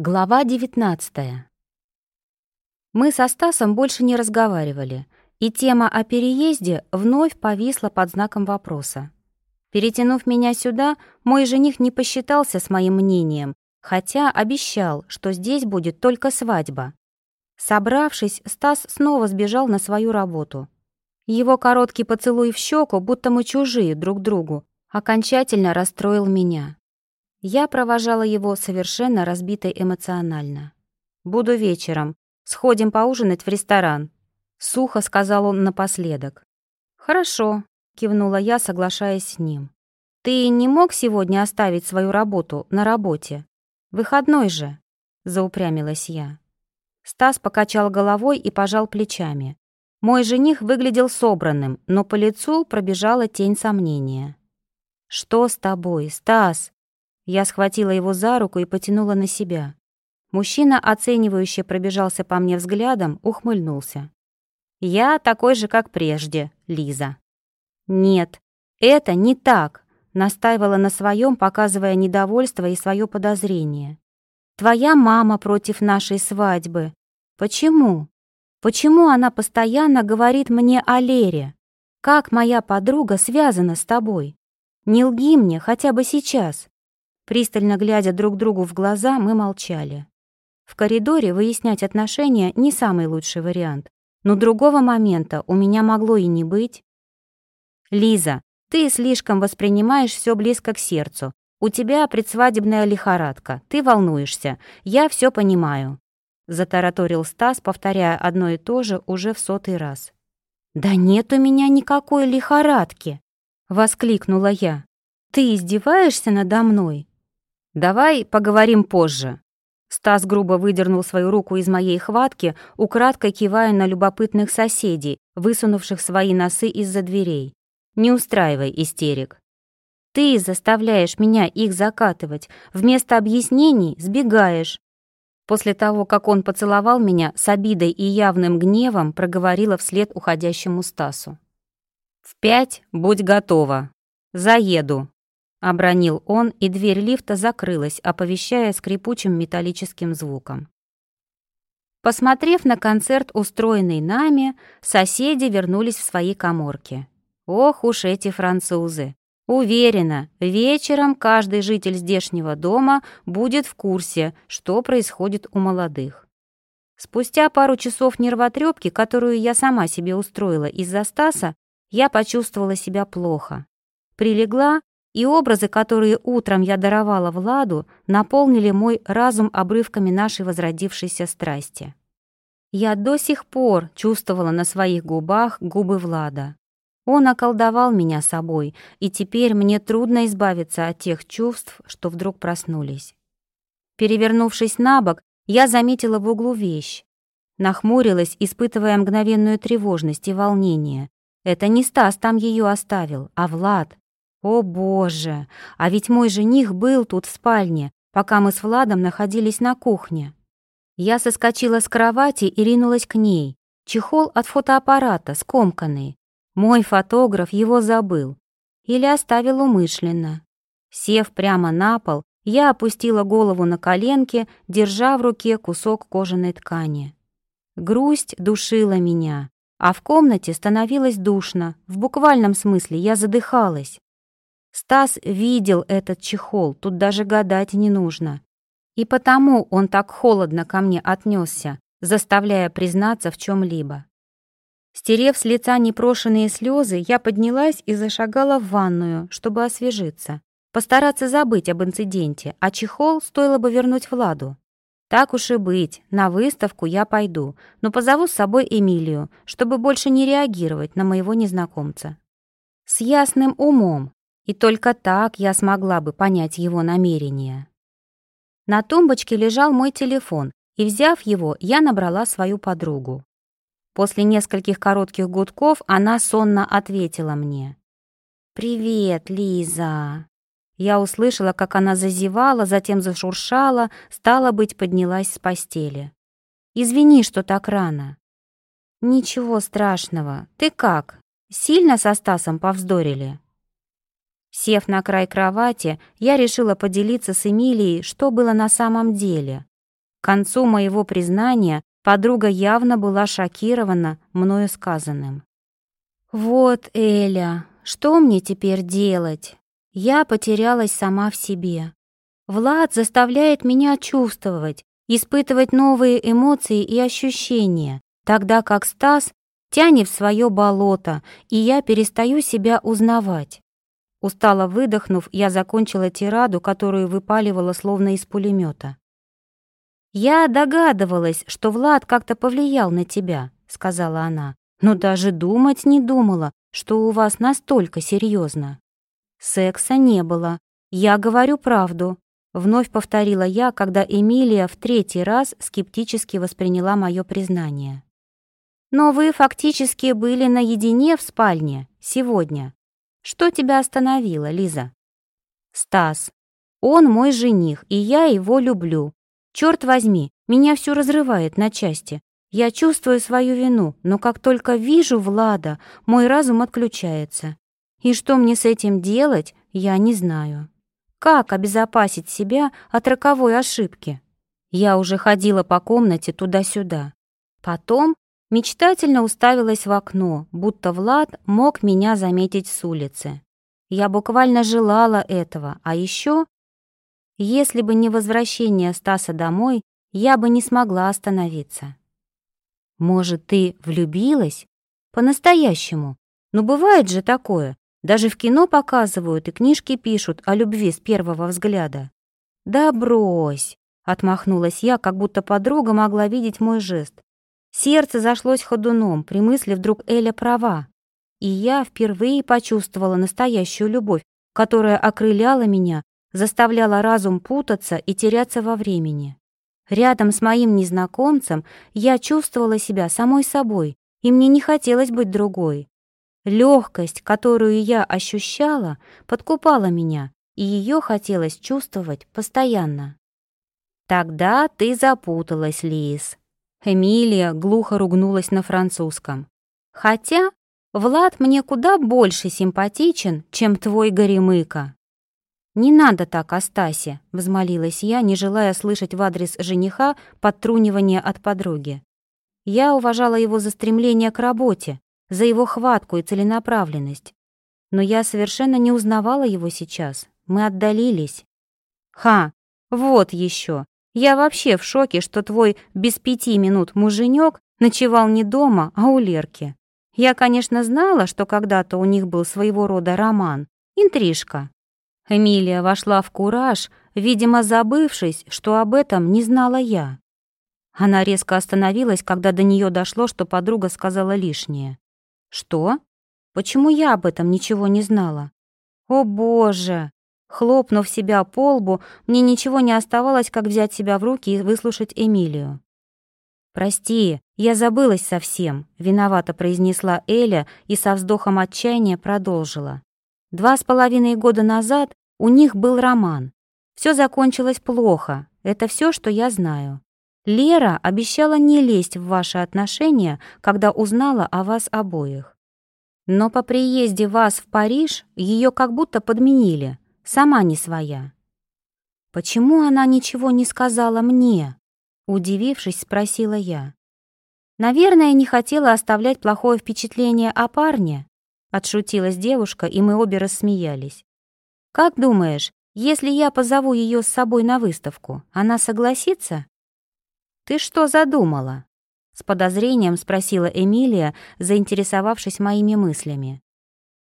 Глава 19 Мы со Стасом больше не разговаривали, и тема о переезде вновь повисла под знаком вопроса. Перетянув меня сюда, мой жених не посчитался с моим мнением, хотя обещал, что здесь будет только свадьба. Собравшись, Стас снова сбежал на свою работу. Его короткий поцелуй в щеку, будто мы чужие друг другу, окончательно расстроил меня. Я провожала его совершенно разбитой эмоционально. «Буду вечером. Сходим поужинать в ресторан», — сухо сказал он напоследок. «Хорошо», — кивнула я, соглашаясь с ним. «Ты не мог сегодня оставить свою работу на работе? Выходной же», — заупрямилась я. Стас покачал головой и пожал плечами. Мой жених выглядел собранным, но по лицу пробежала тень сомнения. «Что с тобой, Стас?» Я схватила его за руку и потянула на себя. Мужчина, оценивающе пробежался по мне взглядом, ухмыльнулся. «Я такой же, как прежде, Лиза». «Нет, это не так», — настаивала на своем, показывая недовольство и свое подозрение. «Твоя мама против нашей свадьбы. Почему? Почему она постоянно говорит мне о Лере? Как моя подруга связана с тобой? Не лги мне хотя бы сейчас. Пристально глядя друг другу в глаза, мы молчали. В коридоре выяснять отношения не самый лучший вариант, но другого момента у меня могло и не быть. «Лиза, ты слишком воспринимаешь все близко к сердцу. У тебя предсвадебная лихорадка, ты волнуешься, я все понимаю», — затараторил Стас, повторяя одно и то же уже в сотый раз. «Да нет у меня никакой лихорадки!» — воскликнула я. «Ты издеваешься надо мной? «Давай поговорим позже». Стас грубо выдернул свою руку из моей хватки, украдкой кивая на любопытных соседей, высунувших свои носы из-за дверей. «Не устраивай истерик». «Ты заставляешь меня их закатывать, вместо объяснений сбегаешь». После того, как он поцеловал меня, с обидой и явным гневом проговорила вслед уходящему Стасу. «В пять будь готова. Заеду». Обронил он, и дверь лифта закрылась, оповещая скрипучим металлическим звуком. Посмотрев на концерт, устроенный нами, соседи вернулись в свои коморки. Ох уж эти французы! Уверена, вечером каждый житель здешнего дома будет в курсе, что происходит у молодых. Спустя пару часов нервотрепки, которую я сама себе устроила из-за Стаса, я почувствовала себя плохо. Прилегла и образы, которые утром я даровала Владу, наполнили мой разум обрывками нашей возродившейся страсти. Я до сих пор чувствовала на своих губах губы Влада. Он околдовал меня собой, и теперь мне трудно избавиться от тех чувств, что вдруг проснулись. Перевернувшись на бок, я заметила в углу вещь. Нахмурилась, испытывая мгновенную тревожность и волнение. Это не Стас там ее оставил, а Влад. О боже, а ведь мой жених был тут в спальне, пока мы с Владом находились на кухне. Я соскочила с кровати и ринулась к ней. Чехол от фотоаппарата, скомканный. Мой фотограф его забыл. Или оставил умышленно. Сев прямо на пол, я опустила голову на коленки, держа в руке кусок кожаной ткани. Грусть душила меня, а в комнате становилось душно. В буквальном смысле я задыхалась. Стас видел этот чехол, тут даже гадать не нужно. И потому он так холодно ко мне отнесся, заставляя признаться в чем-либо. Стерев с лица непрошенные слезы, я поднялась и зашагала в ванную, чтобы освежиться. Постараться забыть об инциденте, а чехол стоило бы вернуть Владу. Так уж и быть, на выставку я пойду, но позову с собой Эмилию, чтобы больше не реагировать на моего незнакомца. С ясным умом, и только так я смогла бы понять его намерения. На тумбочке лежал мой телефон, и, взяв его, я набрала свою подругу. После нескольких коротких гудков она сонно ответила мне. «Привет, Лиза!» Я услышала, как она зазевала, затем зашуршала, стало быть, поднялась с постели. «Извини, что так рано». «Ничего страшного. Ты как? Сильно со Стасом повздорили?» Сев на край кровати, я решила поделиться с Эмилией, что было на самом деле. К концу моего признания подруга явно была шокирована мною сказанным. «Вот, Эля, что мне теперь делать? Я потерялась сама в себе. Влад заставляет меня чувствовать, испытывать новые эмоции и ощущения, тогда как Стас тянет в свое болото, и я перестаю себя узнавать. Устало выдохнув, я закончила тираду, которую выпаливала словно из пулемета. «Я догадывалась, что Влад как-то повлиял на тебя», — сказала она, «но даже думать не думала, что у вас настолько серьезно. Секса не было. Я говорю правду. Вновь повторила я, когда Эмилия в третий раз скептически восприняла мое признание. «Но вы фактически были наедине в спальне сегодня. Что тебя остановило, Лиза?» «Стас. Он мой жених, и я его люблю. Черт возьми, меня все разрывает на части. Я чувствую свою вину, но как только вижу Влада, мой разум отключается. И что мне с этим делать, я не знаю». Как обезопасить себя от роковой ошибки? Я уже ходила по комнате туда-сюда. Потом мечтательно уставилась в окно, будто Влад мог меня заметить с улицы. Я буквально желала этого, а еще... Если бы не возвращение Стаса домой, я бы не смогла остановиться. Может, ты влюбилась? По-настоящему. Ну, бывает же такое. Даже в кино показывают и книжки пишут о любви с первого взгляда. «Да брось!» — отмахнулась я, как будто подруга могла видеть мой жест. Сердце зашлось ходуном, при мысли вдруг Эля права. И я впервые почувствовала настоящую любовь, которая окрыляла меня, заставляла разум путаться и теряться во времени. Рядом с моим незнакомцем я чувствовала себя самой собой, и мне не хотелось быть другой. Легкость, которую я ощущала, подкупала меня, и ее хотелось чувствовать постоянно. «Тогда ты запуталась, Лиз». Эмилия глухо ругнулась на французском. «Хотя Влад мне куда больше симпатичен, чем твой горемыка». «Не надо так, Астасе», — взмолилась я, не желая слышать в адрес жениха подтрунивание от подруги. Я уважала его за стремление к работе, за его хватку и целенаправленность. Но я совершенно не узнавала его сейчас. Мы отдалились. Ха, вот еще. Я вообще в шоке, что твой без пяти минут муженек ночевал не дома, а у Лерки. Я, конечно, знала, что когда-то у них был своего рода роман, интрижка. Эмилия вошла в кураж, видимо, забывшись, что об этом не знала я. Она резко остановилась, когда до нее дошло, что подруга сказала лишнее. «Что? Почему я об этом ничего не знала?» «О боже!» Хлопнув себя по лбу, мне ничего не оставалось, как взять себя в руки и выслушать Эмилию. «Прости, я забылась совсем», — виновато произнесла Эля и со вздохом отчаяния продолжила. «Два с половиной года назад у них был роман. Все закончилось плохо, это все, что я знаю. Лера обещала не лезть в ваши отношения, когда узнала о вас обоих. Но по приезде вас в Париж ее как будто подменили, сама не своя. «Почему она ничего не сказала мне?» Удивившись, спросила я. «Наверное, не хотела оставлять плохое впечатление о парне», отшутилась девушка, и мы обе рассмеялись. «Как думаешь, если я позову ее с собой на выставку, она согласится?» «Ты что задумала?» — с подозрением спросила Эмилия, заинтересовавшись моими мыслями.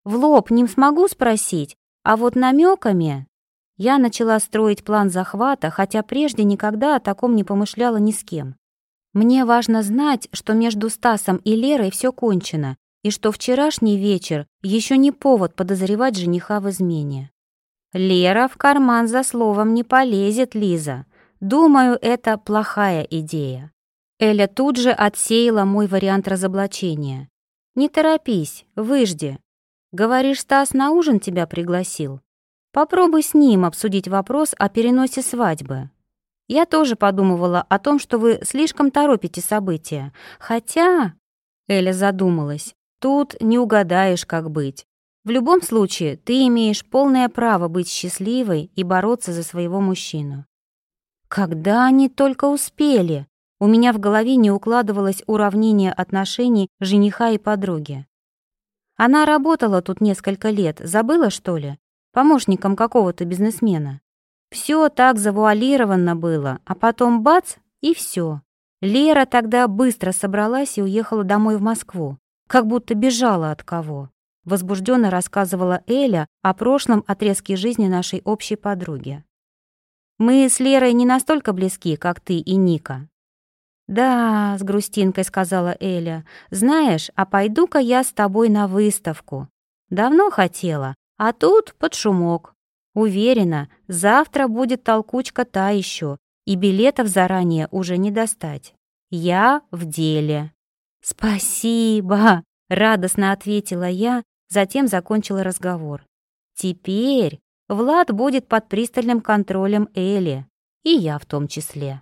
«В лоб не смогу спросить, а вот намеками...» Я начала строить план захвата, хотя прежде никогда о таком не помышляла ни с кем. Мне важно знать, что между Стасом и Лерой все кончено, и что вчерашний вечер еще не повод подозревать жениха в измене. «Лера в карман за словом не полезет, Лиза», Думаю, это плохая идея. Эля тут же отсеяла мой вариант разоблачения. Не торопись, выжди. Говоришь, Стас на ужин тебя пригласил? Попробуй с ним обсудить вопрос о переносе свадьбы. Я тоже подумывала о том, что вы слишком торопите события. Хотя... Эля задумалась. Тут не угадаешь, как быть. В любом случае, ты имеешь полное право быть счастливой и бороться за своего мужчину. Когда они только успели? У меня в голове не укладывалось уравнение отношений жениха и подруги. Она работала тут несколько лет, забыла, что ли? Помощником какого-то бизнесмена. Все так завуалировано было, а потом бац, и все. Лера тогда быстро собралась и уехала домой в Москву, как будто бежала от кого. Возбужденно рассказывала Эля о прошлом отрезке жизни нашей общей подруги. «Мы с Лерой не настолько близки, как ты и Ника». «Да», — с грустинкой сказала Эля, «знаешь, а пойду-ка я с тобой на выставку. Давно хотела, а тут под шумок. Уверена, завтра будет толкучка та еще, и билетов заранее уже не достать. Я в деле». «Спасибо!» — радостно ответила я, затем закончила разговор. «Теперь Влад будет под пристальным контролем Эли, и я в том числе».